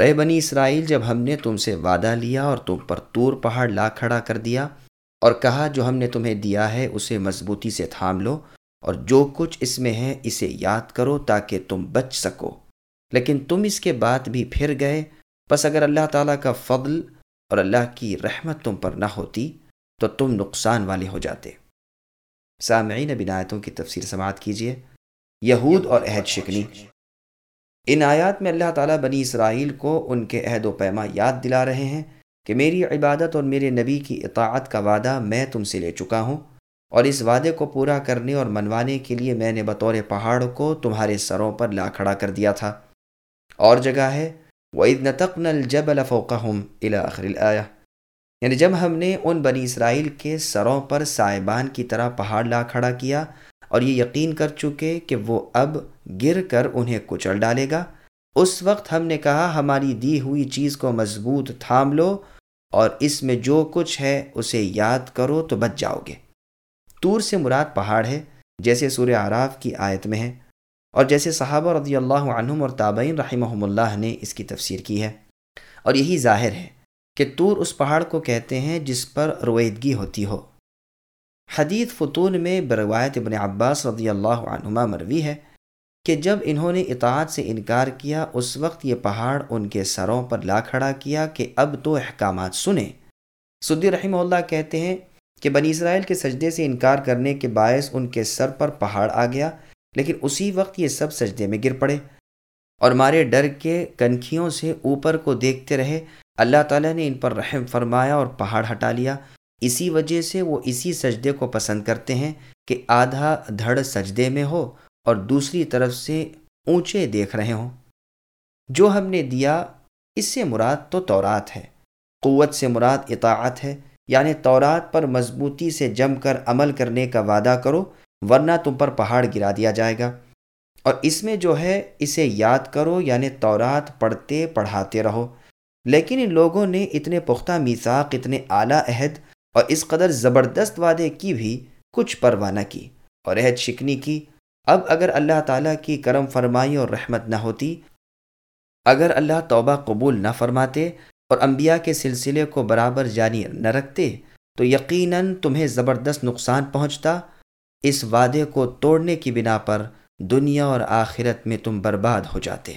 اور اے بنی اسرائیل، جب ہم نے تم سے وعدہ لیا اور تم پر تور پہاڑ لا کھڑا کر دیا اور کہا، جو ہم نے تمہیں دیا ہے، اسے مضبوطی سے تھام لو اور جو کچھ اس میں ہے، اسے یاد کرو تاکہ تم بچ سکو۔ لیکن تم اس کے بعد بھی پھر گئے۔ بس اگر اللہ تعالیٰ کا فضل اور اللہ کی رحمت تم پر نہ ہوتی، تو تم نقصان والے ہو جاتے۔ سامعین بنایتوں کی تفسیر سماعت کیجیے یہود اور عہد شکنی۔ ان آیات میں اللہ تعالیٰ بنی اسرائیل کو ان کے عہد و پیما یاد دلا رہے ہیں کہ میری عبادت اور میرے نبی کی اطاعت کا وعدہ میں تم سے لے چکا ہوں اور اس وعدے کو پورا کرنے اور منوانے کے لیے میں نے بطور پہاڑ کو تمہارے سروں پر لا کھڑا کر دیا تھا۔ اور جگہ ہے، وَإِذْ نَتَقْنَا الْجَبَلَ فَوْقَهُمْ إِلَى یعنی جب ہم نے ان بنی اسرائیل کے سروں پر سائبان کی طرح پہاڑ لا کھڑا کیا اور یہ یقین کر چکے کہ وہ اب گر کر انہیں کچل ڈالے گا۔ اس وقت ہم نے کہا، ہماری دی ہوئی چیز کو مضبوط تھام لو اور اس میں جو کچھ ہے اسے یاد کرو تو بچ جاؤ گے۔ تور سے مراد پہاڑ ہے، جیسے سورہ عراف کی آیت میں ہے۔ اور جیسے صحابہ رضی اللہ عنہم اور تابعین رحمہ اللہ نے اس کی تفسیر کی ہے۔ اور یہی ظاہر ہے کہ تور اس پہاڑ کو کہتے ہیں جس پر رویدگی ہوتی ہو۔ حدیث فتون میں بروایت ابن عباس رضی اللہ عنہما مروی ہے کہ جب انہوں نے اطاعت سے انکار کیا، اس وقت یہ پہاڑ ان کے سروں پر لا کھڑا کیا کہ اب تو احکامات سنیں۔ سدی رحمہ اللہ کہتے ہیں کہ بنی اسرائیل کے سجدے سے انکار کرنے کے باعث ان کے سر پر پہاڑ آ گیا، لیکن اسی وقت یہ سب سجدے میں گر پڑے۔ اور مارے ڈر کے کنکھیوں سے اوپر کو دیکھتے رہے، اللہ تعالیٰ نے ان پر رحم فرمایا اور پہاڑ ہٹا لیا۔ اسی وجہ سے وہ اسی سجدے کو پسند کرتے ہیں کہ آدھا دھڑ سجدے میں ہو اور دوسری طرف سے اونچے دیکھ رہے ہوں۔ جو ہم نے دیا، اس سے مراد تو تورات ہے۔ قوت سے مراد اطاعت ہے۔ یعنی تورات پر مضبوطی سے جم کر عمل کرنے کا وعدہ کرو، ورنہ تم پر پہاڑ گرا دیا جائے گا۔ اور اس میں جو ہے، اسے یاد کرو یعنی تورات پڑھتے پڑھاتے رہو۔ لیکن ان لوگوں نے اتنے پختہ میثاق، اتنے اعلیٰ عہد اور اس قدر زبردست وعدے کی بھی کچھ پرواہ نہ کی اور عہد شکنی کی۔ اب اگر اللہ تعالیٰ کی کرم فرمائی اور رحمت نہ ہوتی، اگر اللہ توبہ قبول نہ فرماتے اور انبیاء کے سلسلے کو برابر جاری نہ رکھتے، تو یقیناً تمہیں زبردست نقصان پہنچتا۔ اس وعدے کو توڑنے کی بنا پر دنیا اور آخرت میں تم برباد ہو جاتے۔